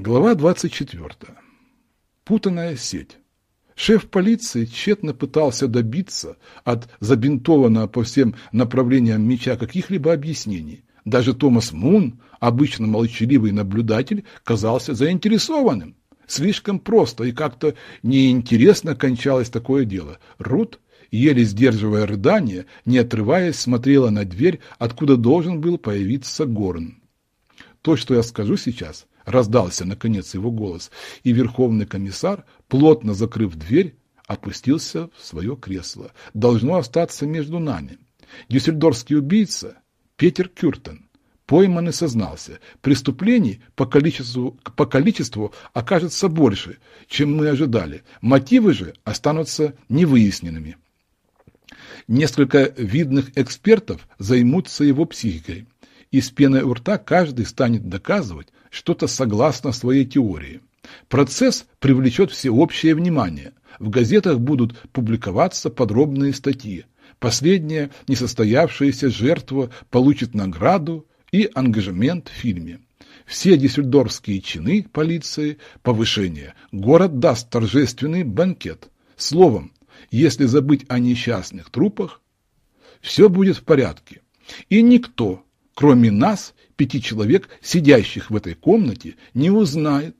Глава 24. Путанная сеть. Шеф полиции тщетно пытался добиться от забинтованного по всем направлениям меча каких-либо объяснений. Даже Томас Мун, обычно молчаливый наблюдатель, казался заинтересованным. Слишком просто и как-то неинтересно кончалось такое дело. Рут, еле сдерживая рыдание, не отрываясь, смотрела на дверь, откуда должен был появиться Горн. То, что я скажу сейчас, раздался, наконец, его голос, и верховный комиссар, плотно закрыв дверь, опустился в свое кресло. Должно остаться между нами. Дюссельдорфский убийца Петер Кюртен пойман и сознался. Преступлений по количеству, по количеству окажется больше, чем мы ожидали. Мотивы же останутся невыясненными. Несколько видных экспертов займутся его психикой и с пеной у рта каждый станет доказывать что-то согласно своей теории. Процесс привлечет всеобщее внимание. В газетах будут публиковаться подробные статьи. Последняя несостоявшаяся жертва получит награду и ангажемент в фильме. Все дюссельдорфские чины полиции, повышение. Город даст торжественный банкет. Словом, если забыть о несчастных трупах, все будет в порядке. И никто, кроме нас, пяти человек, сидящих в этой комнате, не узнает,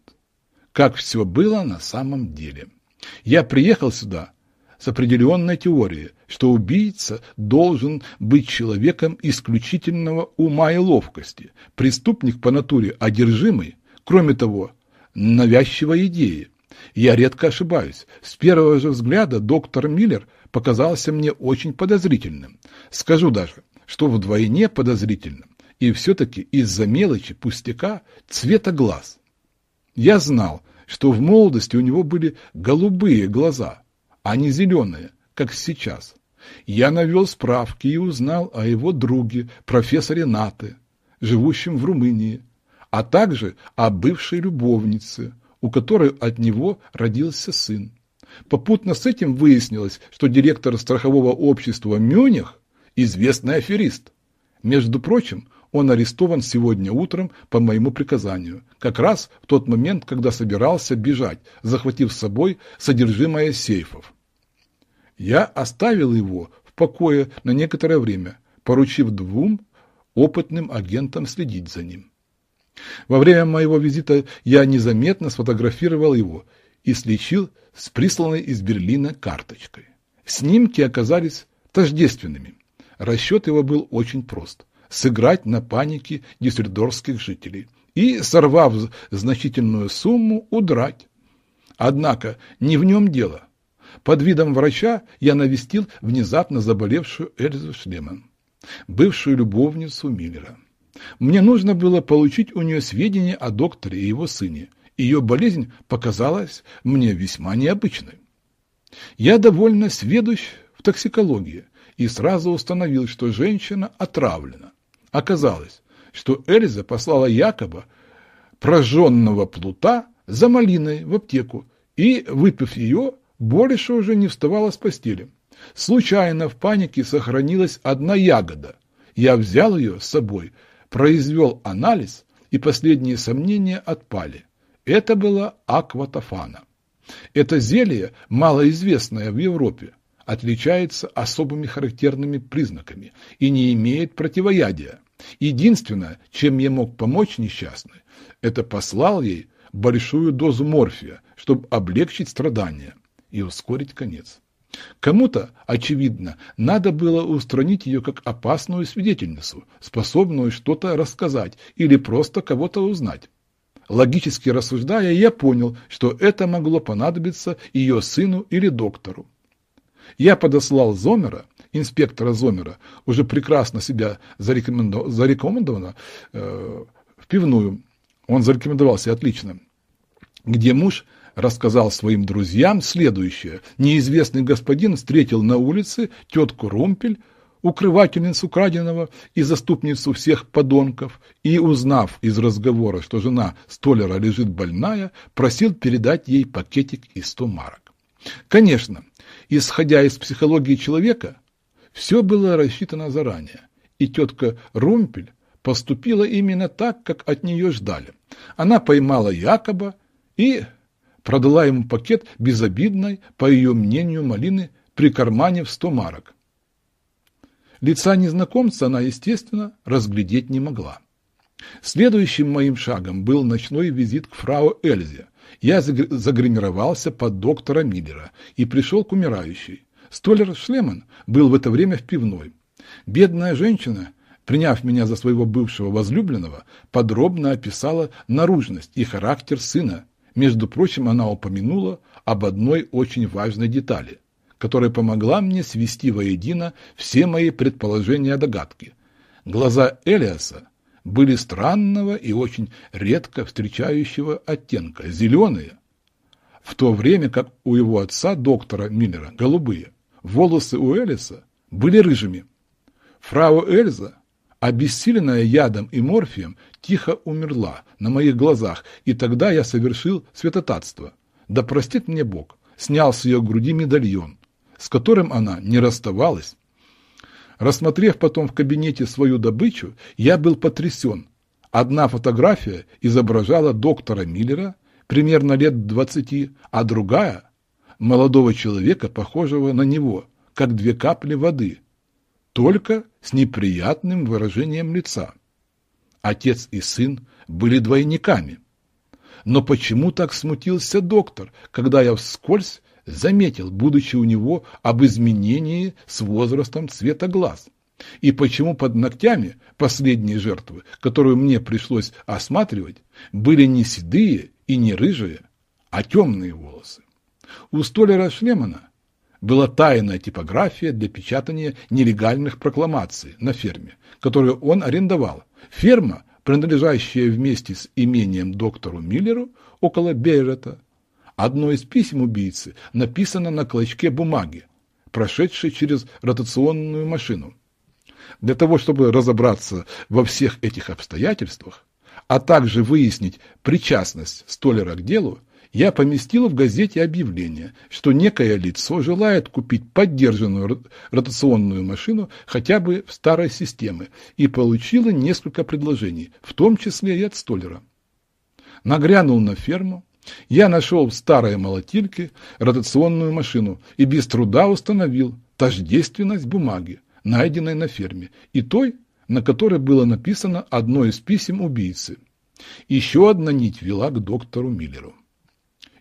как все было на самом деле. Я приехал сюда с определенной теорией, что убийца должен быть человеком исключительного ума и ловкости, преступник по натуре одержимый, кроме того, навязчивой идеи. Я редко ошибаюсь. С первого же взгляда доктор Миллер показался мне очень подозрительным. Скажу даже, что вдвойне подозрительным, и все-таки из-за мелочи, пустяка, цвета глаз. Я знал, что в молодости у него были голубые глаза, а не зеленые, как сейчас. Я навел справки и узнал о его друге, профессоре Наты, живущем в Румынии, а также о бывшей любовнице, у которой от него родился сын. Попутно с этим выяснилось, что директор страхового общества Мюних – известный аферист. Между прочим, он арестован сегодня утром по моему приказанию, как раз в тот момент, когда собирался бежать, захватив с собой содержимое сейфов. Я оставил его в покое на некоторое время, поручив двум опытным агентам следить за ним. Во время моего визита я незаметно сфотографировал его и слечил с присланной из Берлина карточкой. Снимки оказались тождественными. Расчет его был очень прост – сыграть на панике дюссельдорфских жителей и, сорвав значительную сумму, удрать. Однако не в нем дело. Под видом врача я навестил внезапно заболевшую Эльзу Шлеман, бывшую любовницу Миллера. Мне нужно было получить у нее сведения о докторе и его сыне. Ее болезнь показалась мне весьма необычной. Я довольно сведущ в токсикологии и сразу установил, что женщина отравлена. Оказалось, что Эльза послала якобы прожженного плута за малиной в аптеку и, выпив ее, больше уже не вставала с постели. Случайно в панике сохранилась одна ягода. Я взял ее с собой – произвел анализ, и последние сомнения отпали. Это была акватофана. Это зелье, малоизвестное в Европе, отличается особыми характерными признаками и не имеет противоядия. Единственное, чем я мог помочь несчастной, это послал ей большую дозу морфия, чтобы облегчить страдания и ускорить конец. Кому-то, очевидно, надо было устранить ее как опасную свидетельницу, способную что-то рассказать или просто кого-то узнать. Логически рассуждая, я понял, что это могло понадобиться ее сыну или доктору. Я подослал Зомера, инспектора Зомера, уже прекрасно себя зарекомендовано, зарекомендовано э, в пивную, он зарекомендовался отлично, где муж – рассказал своим друзьям следующее. Неизвестный господин встретил на улице тетку Румпель, укрывательницу краденого и заступницу всех подонков, и, узнав из разговора, что жена столяра лежит больная, просил передать ей пакетик из сто марок. Конечно, исходя из психологии человека, все было рассчитано заранее, и тетка Румпель поступила именно так, как от нее ждали. Она поймала Якоба и продала ему пакет безобидной, по ее мнению, малины, при кармане в сто марок. Лица незнакомца она, естественно, разглядеть не могла. Следующим моим шагом был ночной визит к фрау Эльзе. Я загримировался под доктора Миллера и пришел к умирающей. Столер Шлеман был в это время в пивной. Бедная женщина, приняв меня за своего бывшего возлюбленного, подробно описала наружность и характер сына. Между прочим, она упомянула об одной очень важной детали, которая помогла мне свести воедино все мои предположения и догадки. Глаза Элиаса были странного и очень редко встречающего оттенка, зеленые, в то время как у его отца, доктора Миллера, голубые. Волосы у Элиса были рыжими. Фрау Эльза, обессиленная ядом и морфием, тихо умерла на моих глазах, и тогда я совершил святотатство. Да простит мне Бог, снял с ее груди медальон, с которым она не расставалась. Рассмотрев потом в кабинете свою добычу, я был потрясен. Одна фотография изображала доктора Миллера, примерно лет двадцати, а другая – молодого человека, похожего на него, как две капли воды, только с неприятным выражением лица. Отец и сын были двойниками. Но почему так смутился доктор, когда я вскользь заметил, будучи у него, об изменении с возрастом цвета глаз? И почему под ногтями последней жертвы, которую мне пришлось осматривать, были не седые и не рыжие, а темные волосы? У столяра Шлемана была тайная типография для печатания нелегальных прокламаций на ферме, которую он арендовал. Ферма, принадлежащая вместе с имением доктору Миллеру около Бейрета. Одно из писем убийцы написано на клочке бумаги, прошедшей через ротационную машину. Для того, чтобы разобраться во всех этих обстоятельствах, а также выяснить причастность Столера к делу, я поместила в газете объявление, что некое лицо желает купить поддержанную ротационную машину хотя бы в старой системе и получила несколько предложений, в том числе и от столера. Нагрянул на ферму, я нашел в старой молотильке ротационную машину и без труда установил тождественность бумаги, найденной на ферме, и той, на которой было написано одно из писем убийцы. Еще одна нить вела к доктору Миллеру.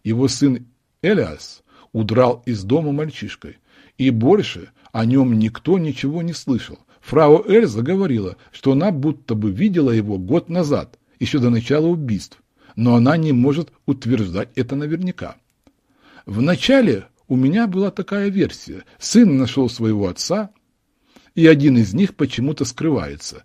Его сын Элиас удрал из дома мальчишкой, и больше о нем никто ничего не слышал. Фрау Эльза говорила, что она будто бы видела его год назад, еще до начала убийств, но она не может утверждать это наверняка. Вначале у меня была такая версия. Сын нашел своего отца, и один из них почему-то скрывается,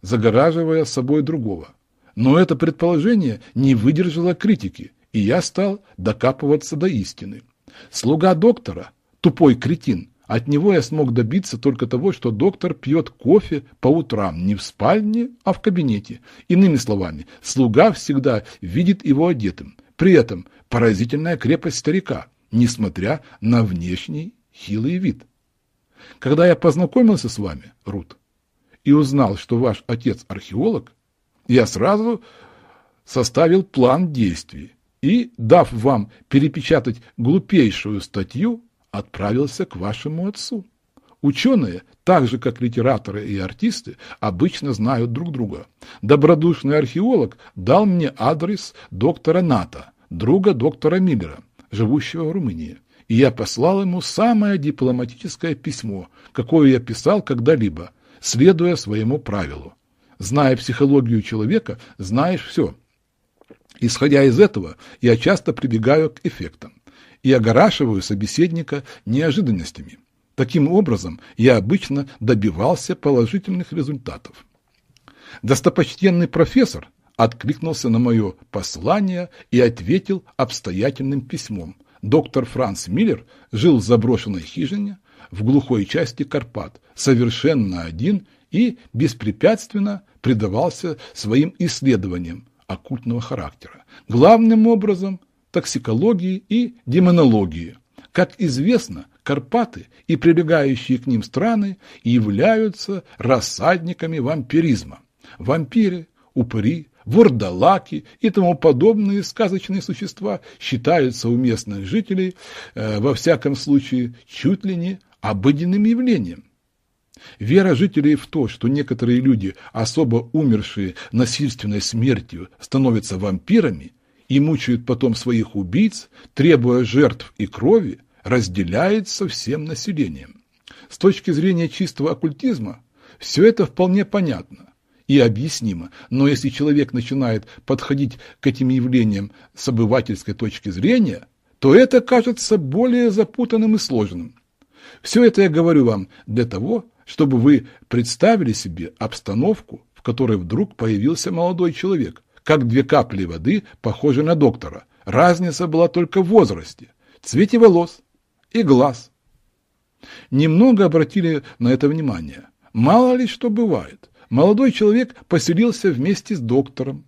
загораживая собой другого. Но это предположение не выдержало критики, и я стал докапываться до истины. Слуга доктора, тупой кретин, от него я смог добиться только того, что доктор пьет кофе по утрам не в спальне, а в кабинете. Иными словами, слуга всегда видит его одетым. При этом поразительная крепость старика, несмотря на внешний хилый вид. Когда я познакомился с вами, Рут, и узнал, что ваш отец археолог, я сразу составил план действий и, дав вам перепечатать глупейшую статью, отправился к вашему отцу. Ученые, так же как литераторы и артисты, обычно знают друг друга. Добродушный археолог дал мне адрес доктора Ната, друга доктора Миллера, живущего в Румынии. И я послал ему самое дипломатическое письмо, какое я писал когда-либо, следуя своему правилу. Зная психологию человека, знаешь все – Исходя из этого, я часто прибегаю к эффектам и огорашиваю собеседника неожиданностями. Таким образом, я обычно добивался положительных результатов. Достопочтенный профессор откликнулся на мое послание и ответил обстоятельным письмом. Доктор Франц Миллер жил в заброшенной хижине в глухой части Карпат, совершенно один и беспрепятственно предавался своим исследованиям, оккультного характера, главным образом токсикологии и демонологии. Как известно, Карпаты и прилегающие к ним страны являются рассадниками вампиризма. Вампиры, упыри, вурдалаки и тому подобные сказочные существа считаются у местных жителей, э, во всяком случае, чуть ли не обыденным явлением. Вера жителей в то, что некоторые люди, особо умершие насильственной смертью, становятся вампирами и мучают потом своих убийц, требуя жертв и крови, разделяется всем населением. С точки зрения чистого оккультизма, все это вполне понятно и объяснимо, но если человек начинает подходить к этим явлениям с обывательской точки зрения, то это кажется более запутанным и сложным. Все это я говорю вам для того, чтобы вы представили себе обстановку, в которой вдруг появился молодой человек, как две капли воды, похожие на доктора. Разница была только в возрасте, цвете волос и глаз. Немного обратили на это внимание. Мало ли что бывает. Молодой человек поселился вместе с доктором.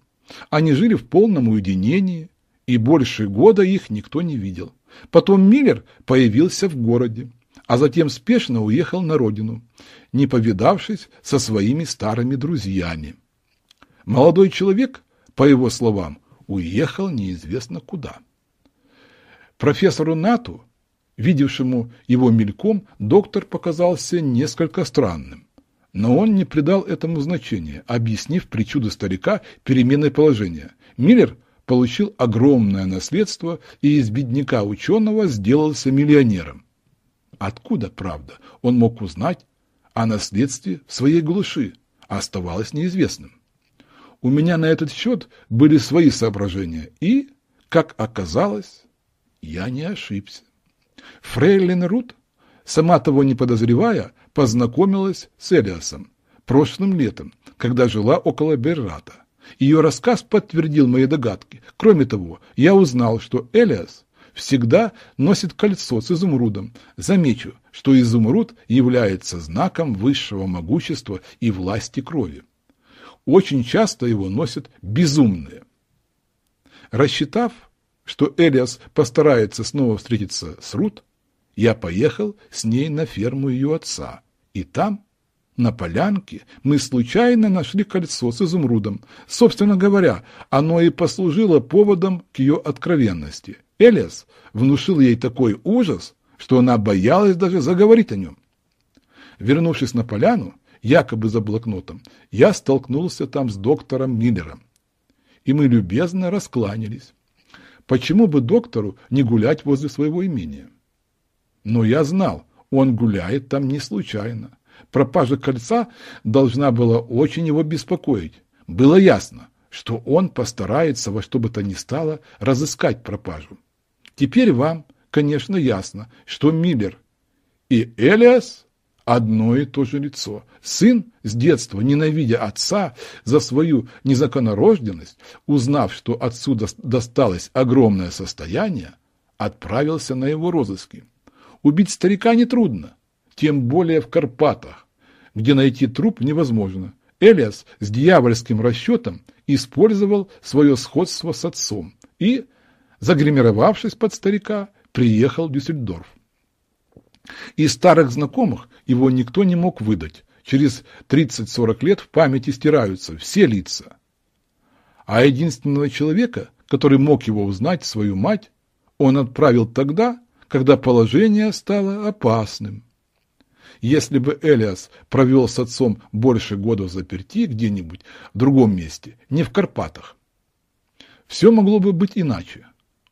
Они жили в полном уединении, и больше года их никто не видел. Потом Миллер появился в городе, а затем спешно уехал на родину, не повидавшись со своими старыми друзьями. Молодой человек, по его словам, уехал неизвестно куда. Профессору Нату, видевшему его мельком, доктор показался несколько странным. Но он не придал этому значения, объяснив причуду старика переменой положения. Миллер получил огромное наследство и из бедняка ученого сделался миллионером. Откуда, правда, он мог узнать о наследстве своей глуши, оставалось неизвестным. У меня на этот счет были свои соображения, и, как оказалось, я не ошибся. Фрейлин Рут, сама того не подозревая, познакомилась с Элиасом прошлым летом, когда жила около Беррата. Ее рассказ подтвердил мои догадки. Кроме того, я узнал, что Элиас всегда носит кольцо с изумрудом. Замечу, что изумруд является знаком высшего могущества и власти крови. Очень часто его носят безумные. Рассчитав, что Элиас постарается снова встретиться с Рут, я поехал с ней на ферму ее отца, и там, на полянке, мы случайно нашли кольцо с изумрудом. Собственно говоря, оно и послужило поводом к ее откровенности. Элиас внушил ей такой ужас, что она боялась даже заговорить о нем. Вернувшись на поляну, якобы за блокнотом, я столкнулся там с доктором Миллером. И мы любезно раскланялись. Почему бы доктору не гулять возле своего имения? Но я знал, он гуляет там не случайно. Пропажа кольца должна была очень его беспокоить. Было ясно, что он постарается во что бы то ни стало разыскать пропажу. Теперь вам, конечно, ясно, что Миллер и Элиас одно и то же лицо. Сын, с детства ненавидя отца за свою незаконнорожденность, узнав, что отсюда досталось огромное состояние, отправился на его розыски. Убить старика нетрудно, тем более в Карпатах, где найти труп невозможно. Элиас с дьявольским расчетом использовал свое сходство с отцом и загримировавшись под старика, приехал в Дюссельдорф. Из старых знакомых его никто не мог выдать. Через 30-40 лет в памяти стираются все лица. А единственного человека, который мог его узнать, свою мать, он отправил тогда, когда положение стало опасным. Если бы Элиас провел с отцом больше года в заперти где-нибудь в другом месте, не в Карпатах, все могло бы быть иначе.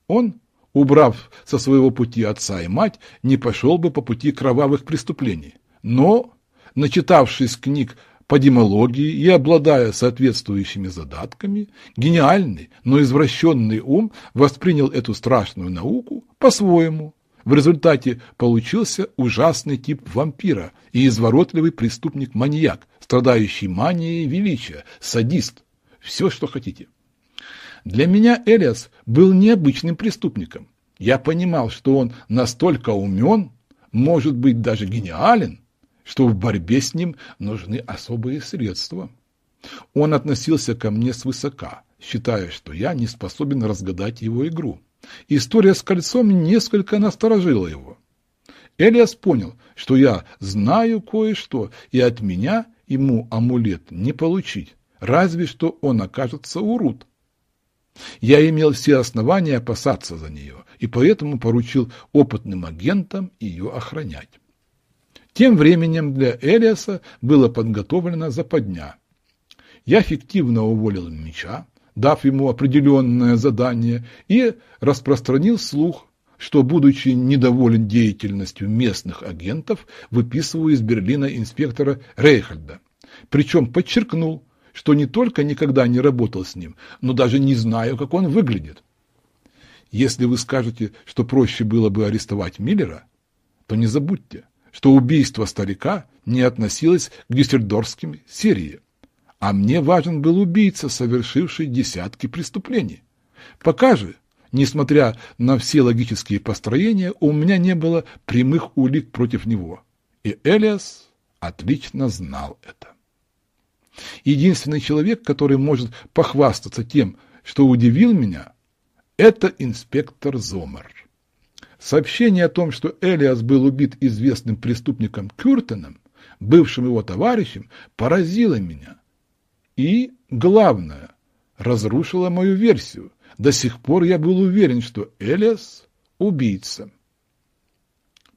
Он, убрав со своего пути отца и мать, не пошел бы по пути кровавых преступлений. Но, начитавшись книг по демологии и обладая соответствующими задатками, гениальный, но извращенный ум воспринял эту страшную науку по-своему. В результате получился ужасный тип вампира и изворотливый преступник-маньяк, страдающий манией величия, садист, все, что хотите. Для меня Элиас был необычным преступником. Я понимал, что он настолько умен, может быть даже гениален, что в борьбе с ним нужны особые средства. Он относился ко мне свысока, считая, что я не способен разгадать его игру. История с кольцом несколько насторожила его. Элиас понял, что я знаю кое-что, и от меня ему амулет не получить разве что он окажется урод. Я имел все основания опасаться за нее, и поэтому поручил опытным агентам ее охранять. Тем временем для Элиаса было подготовлено западня. Я фиктивно уволил меча, дав ему определенное задание, и распространил слух, что, будучи недоволен деятельностью местных агентов, выписываю из Берлина инспектора Рейхальда. Причем подчеркнул, что не только никогда не работал с ним, но даже не знаю, как он выглядит. Если вы скажете, что проще было бы арестовать Миллера, то не забудьте, что убийство старика не относилось к дюссельдорфским серии, а мне важен был убийца, совершивший десятки преступлений. Пока же, несмотря на все логические построения, у меня не было прямых улик против него, и Элиас отлично знал это. Единственный человек, который может похвастаться тем, что удивил меня, это инспектор Зомер. Сообщение о том, что Элиас был убит известным преступником Кюртеном, бывшим его товарищем, поразило меня. И, главное, разрушило мою версию. До сих пор я был уверен, что Элиас – убийца.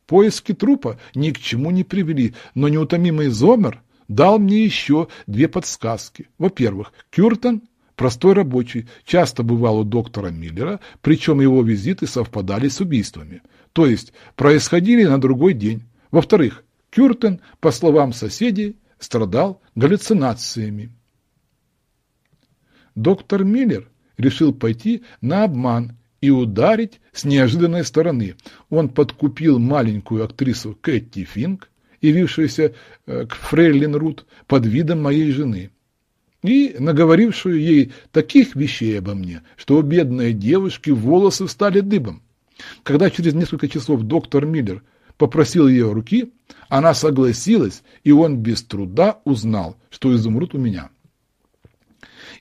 Поиски трупа ни к чему не привели, но неутомимый Зомер дал мне еще две подсказки. Во-первых, Кюртон – простой рабочий, часто бывал у доктора Миллера, причем его визиты совпадали с убийствами, то есть происходили на другой день. Во-вторых, Кюртен, по словам соседей, страдал галлюцинациями. Доктор Миллер решил пойти на обман и ударить с неожиданной стороны. Он подкупил маленькую актрису Кэти Финк, явившуюся э, к Фрейлин Рут под видом моей жены, и наговорившую ей таких вещей обо мне, что у бедной девушки волосы стали дыбом. Когда через несколько часов доктор Миллер попросил ее руки, она согласилась, и он без труда узнал, что изумруд у меня.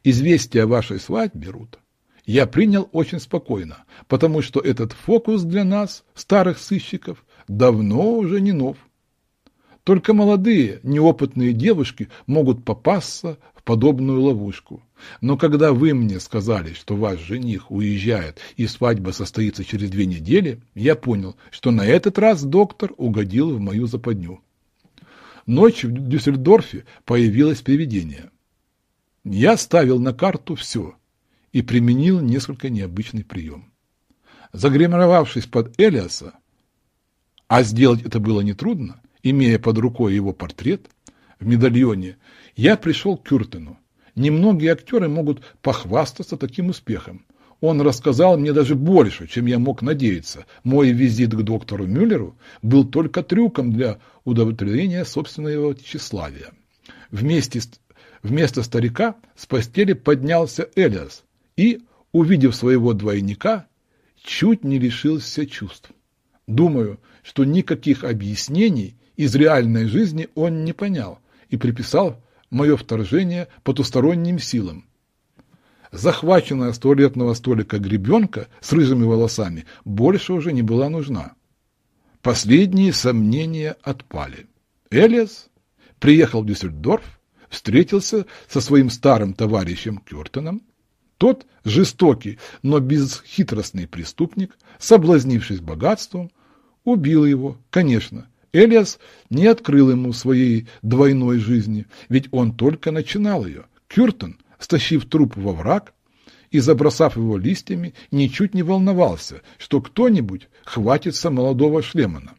Известие о вашей свадьбе, Рут, я принял очень спокойно, потому что этот фокус для нас, старых сыщиков, давно уже не нов. Только молодые, неопытные девушки могут попасться в подобную ловушку. Но когда вы мне сказали, что ваш жених уезжает и свадьба состоится через две недели, я понял, что на этот раз доктор угодил в мою западню. Ночью в Дюссельдорфе появилось привидение. Я ставил на карту все и применил несколько необычный прием. Загримировавшись под Элиаса, а сделать это было нетрудно, имея под рукой его портрет в медальоне, я пришел к Кюртену. Немногие актеры могут похвастаться таким успехом. Он рассказал мне даже больше, чем я мог надеяться. Мой визит к доктору Мюллеру был только трюком для удовлетворения собственного тщеславия. Вместе, вместо старика с постели поднялся Элиас и, увидев своего двойника, чуть не лишился чувств. Думаю, что никаких объяснений из реальной жизни он не понял и приписал мое вторжение потусторонним силам. Захваченная с туалетного столика гребенка с рыжими волосами больше уже не была нужна. Последние сомнения отпали. Элиас приехал в Дюссельдорф, встретился со своим старым товарищем Кюртеном. Тот жестокий, но бесхитростный преступник, соблазнившись богатством, убил его, конечно, Элиас не открыл ему своей двойной жизни, ведь он только начинал ее. Кюртон, стащив труп во враг и забросав его листьями, ничуть не волновался, что кто-нибудь хватится молодого Шлемана,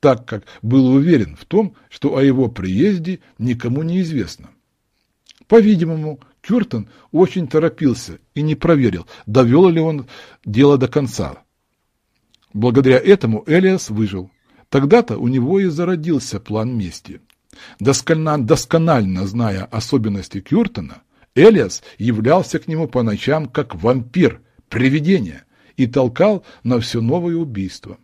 так как был уверен в том, что о его приезде никому не известно. По-видимому, Кюртон очень торопился и не проверил, довел ли он дело до конца. Благодаря этому Элиас выжил. Тогда-то у него и зародился план мести. Досконально, досконально зная особенности Кюртона, Элиас являлся к нему по ночам как вампир, привидение, и толкал на все новые убийства.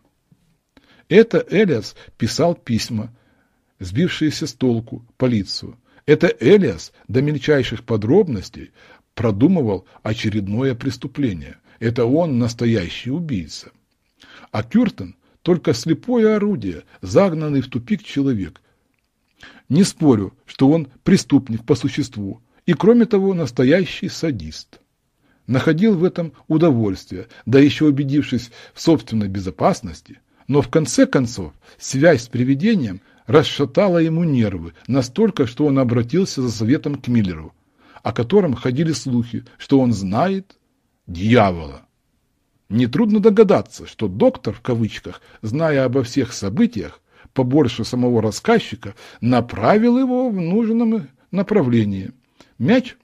Это Элиас писал письма, сбившиеся с толку, полицию. Это Элиас до мельчайших подробностей продумывал очередное преступление. Это он настоящий убийца. А Кюртон только слепое орудие, загнанный в тупик человек. Не спорю, что он преступник по существу, и кроме того, настоящий садист. Находил в этом удовольствие, да еще убедившись в собственной безопасности, но в конце концов связь с привидением расшатала ему нервы настолько, что он обратился за советом к Миллеру, о котором ходили слухи, что он знает дьявола. Нетрудно догадаться, что доктор, в кавычках, зная обо всех событиях, побольше самого рассказчика, направил его в нужном направлении. Мяч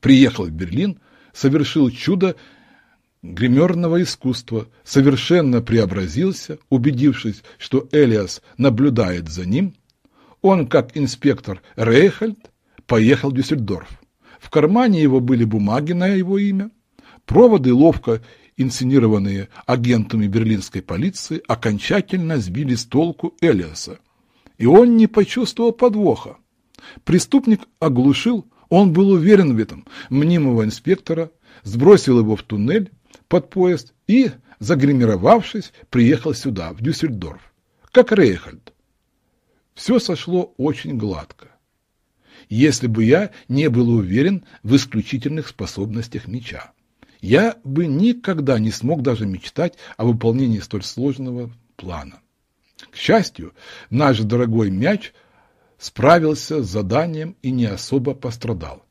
приехал в Берлин, совершил чудо гримерного искусства, совершенно преобразился, убедившись, что Элиас наблюдает за ним. Он, как инспектор Рейхельд, поехал в Дюссельдорф. В кармане его были бумаги на его имя, проводы ловко инсценированные агентами берлинской полиции, окончательно сбили с толку Элиаса. И он не почувствовал подвоха. Преступник оглушил, он был уверен в этом, мнимого инспектора, сбросил его в туннель под поезд и, загримировавшись, приехал сюда, в Дюссельдорф, как Рейхальд. Все сошло очень гладко. Если бы я не был уверен в исключительных способностях меча я бы никогда не смог даже мечтать о выполнении столь сложного плана. К счастью, наш дорогой мяч справился с заданием и не особо пострадал.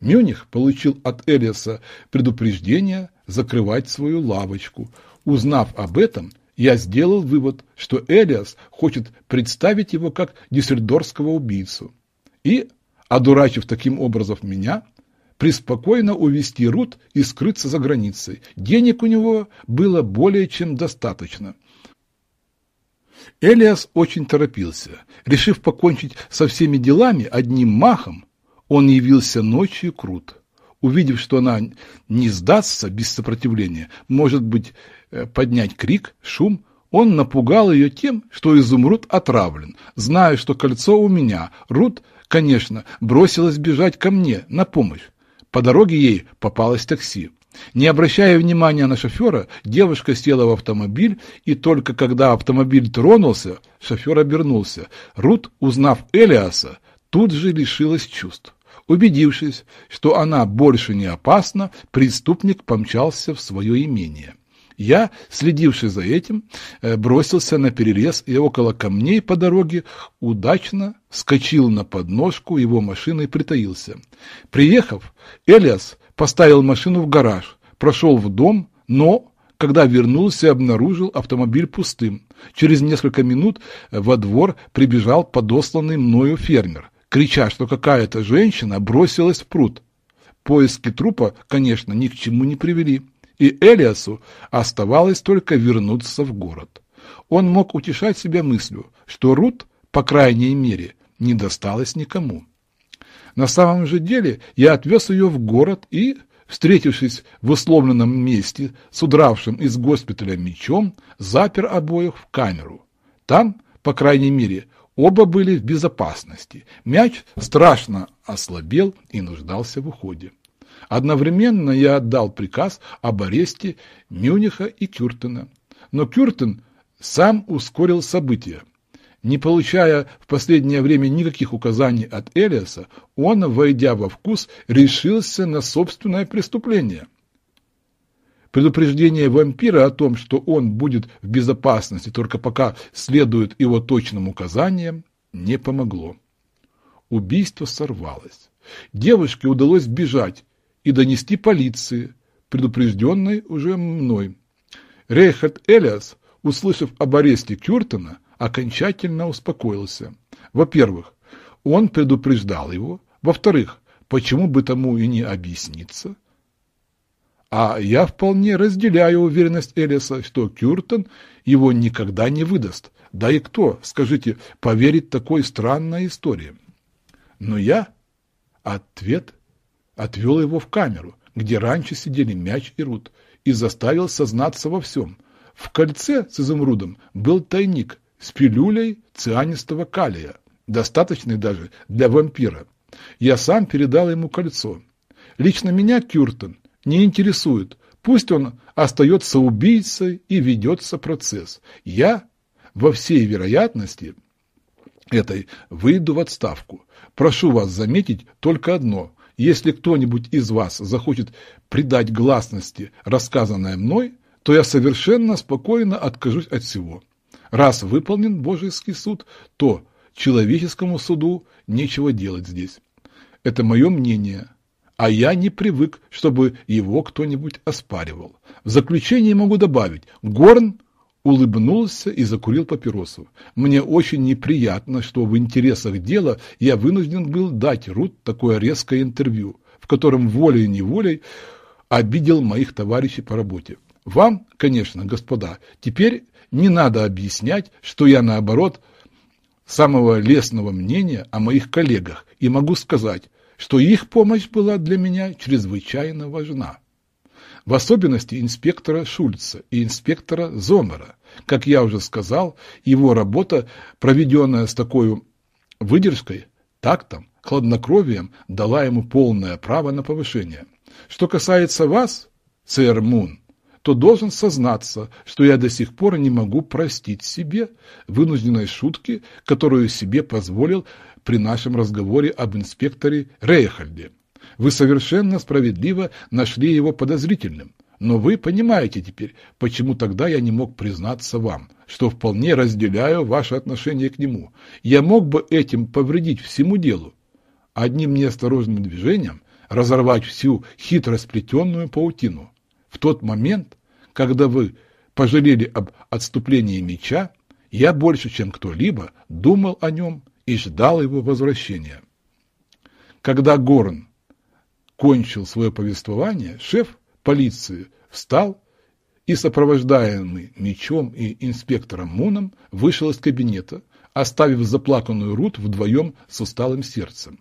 Мюних получил от Элиаса предупреждение закрывать свою лавочку. Узнав об этом, я сделал вывод, что Элиас хочет представить его как дюссельдорского убийцу. И, одурачив таким образом меня, преспокойно увезти Рут и скрыться за границей. Денег у него было более чем достаточно. Элиас очень торопился. Решив покончить со всеми делами одним махом, он явился ночью к Рут. Увидев, что она не сдастся без сопротивления, может быть, э, поднять крик, шум, он напугал ее тем, что изумруд отравлен. Зная, что кольцо у меня, Рут, конечно, бросилась бежать ко мне на помощь. По дороге ей попалось такси. Не обращая внимания на шофера, девушка села в автомобиль, и только когда автомобиль тронулся, шофер обернулся. Рут, узнав Элиаса, тут же лишилась чувств. Убедившись, что она больше не опасна, преступник помчался в свое имение. Я, следивший за этим, э, бросился на перерез и около камней по дороге удачно скочил на подножку его машины и притаился. Приехав, Элиас поставил машину в гараж, прошел в дом, но, когда вернулся, обнаружил автомобиль пустым. Через несколько минут во двор прибежал подосланный мною фермер, крича, что какая-то женщина бросилась в пруд. Поиски трупа, конечно, ни к чему не привели и Элиасу оставалось только вернуться в город. Он мог утешать себя мыслью, что Рут, по крайней мере, не досталась никому. На самом же деле я отвез ее в город и, встретившись в условленном месте с удравшим из госпиталя мечом, запер обоих в камеру. Там, по крайней мере, оба были в безопасности. Мяч страшно ослабел и нуждался в уходе. Одновременно я отдал приказ об аресте Мюниха и Кюртена. Но Кюртен сам ускорил события. Не получая в последнее время никаких указаний от Элиаса, он, войдя во вкус, решился на собственное преступление. Предупреждение вампира о том, что он будет в безопасности только пока следует его точным указаниям, не помогло. Убийство сорвалось. Девушке удалось бежать, и донести полиции, предупрежденной уже мной. Рейхард Элиас, услышав об аресте Кюртона, окончательно успокоился. Во-первых, он предупреждал его. Во-вторых, почему бы тому и не объясниться? А я вполне разделяю уверенность Элиса, что Кюртон его никогда не выдаст. Да и кто, скажите, поверит такой странной истории? Но я ответ отвел его в камеру, где раньше сидели мяч и рут, и заставил сознаться во всем. В кольце с изумрудом был тайник с пилюлей цианистого калия, достаточный даже для вампира. Я сам передал ему кольцо. Лично меня Кюртон не интересует. Пусть он остается убийцей и ведется процесс. Я, во всей вероятности, этой выйду в отставку. Прошу вас заметить только одно. Если кто-нибудь из вас захочет придать гласности рассказанное мной, то я совершенно спокойно откажусь от всего. Раз выполнен Божийский суд, то человеческому суду нечего делать здесь. Это мое мнение, а я не привык, чтобы его кто-нибудь оспаривал. В заключение могу добавить, Горн улыбнулся и закурил папиросу. Мне очень неприятно, что в интересах дела я вынужден был дать Рут такое резкое интервью, в котором волей-неволей обидел моих товарищей по работе. Вам, конечно, господа, теперь не надо объяснять, что я, наоборот, самого лестного мнения о моих коллегах, и могу сказать, что их помощь была для меня чрезвычайно важна. В особенности инспектора Шульца и инспектора Зомера. Как я уже сказал, его работа, проведенная с такой выдержкой, тактом, хладнокровием, дала ему полное право на повышение. Что касается вас, сэр Мун, то должен сознаться, что я до сих пор не могу простить себе вынужденной шутки, которую себе позволил при нашем разговоре об инспекторе Рейхальде. Вы совершенно справедливо нашли его подозрительным, но вы понимаете теперь, почему тогда я не мог признаться вам, что вполне разделяю ваше отношение к нему. Я мог бы этим повредить всему делу. Одним неосторожным движением разорвать всю хитро сплетенную паутину. В тот момент, когда вы пожалели об отступлении меча, я больше, чем кто-либо, думал о нем и ждал его возвращения. Когда Горн кончил свое повествование, шеф полиции встал и, сопровождаемый мечом и инспектором Муном, вышел из кабинета, оставив заплаканную Рут вдвоем с усталым сердцем.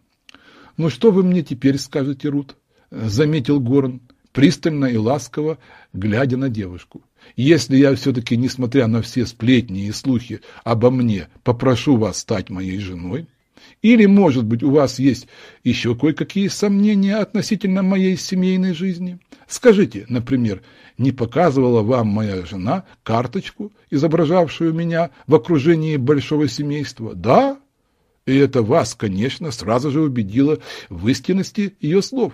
«Ну что вы мне теперь скажете, Рут?» — заметил Горн пристально и ласково глядя на девушку. «Если я все-таки, несмотря на все сплетни и слухи обо мне, попрошу вас стать моей женой, или, может быть, у вас есть еще кое-какие сомнения относительно моей семейной жизни? Скажите, например, не показывала вам моя жена карточку, изображавшую меня в окружении большого семейства? Да? И это вас, конечно, сразу же убедило в истинности ее слов.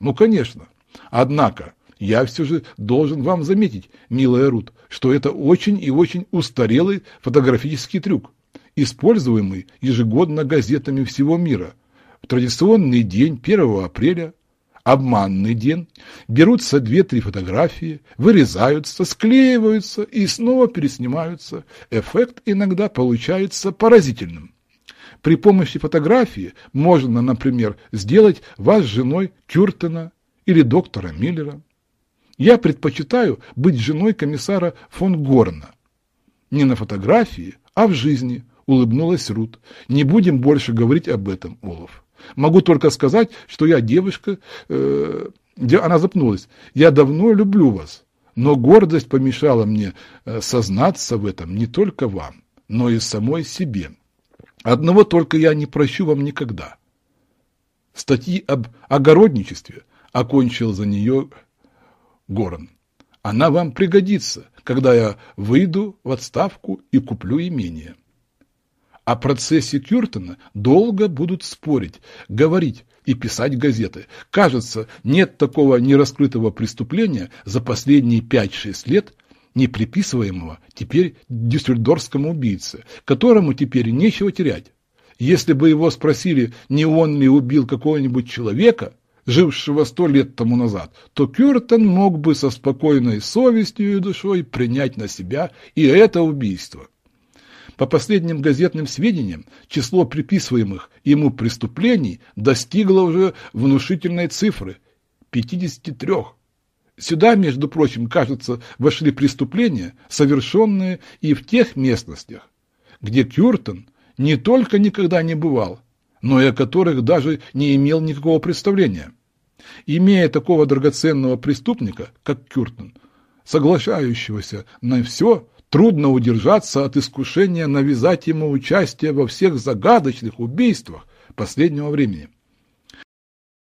Ну, конечно. Однако, я все же должен вам заметить, милая Рут, что это очень и очень устарелый фотографический трюк, используемый ежегодно газетами всего мира. В традиционный день 1 апреля, обманный день, берутся две-три фотографии, вырезаются, склеиваются и снова переснимаются. Эффект иногда получается поразительным. При помощи фотографии можно, например, сделать вас женой Кюртена или доктора Миллера. Я предпочитаю быть женой комиссара фон Горна. Не на фотографии, а в жизни, улыбнулась Рут. Не будем больше говорить об этом, Олаф. Могу только сказать, что я девушка... Э, она запнулась. Я давно люблю вас, но гордость помешала мне э, сознаться в этом не только вам, но и самой себе. Одного только я не прощу вам никогда. Статьи об огородничестве – окончил за нее Горан. Она вам пригодится, когда я выйду в отставку и куплю имение. О процессе Кюртона долго будут спорить, говорить и писать газеты. Кажется, нет такого нераскрытого преступления за последние 5-6 лет, не приписываемого теперь дюссельдорфскому убийце, которому теперь нечего терять. Если бы его спросили, не он ли убил какого-нибудь человека, жившего сто лет тому назад, то Кюртон мог бы со спокойной совестью и душой принять на себя и это убийство. По последним газетным сведениям, число приписываемых ему преступлений достигло уже внушительной цифры – 53. Сюда, между прочим, кажется, вошли преступления, совершенные и в тех местностях, где Кюртон не только никогда не бывал, но и о которых даже не имел никакого представления. Имея такого драгоценного преступника, как Кюртон, соглашающегося на все, трудно удержаться от искушения навязать ему участие во всех загадочных убийствах последнего времени.